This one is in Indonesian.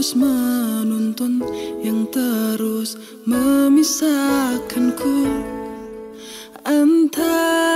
terus menuntun yang terus memisahkanku antara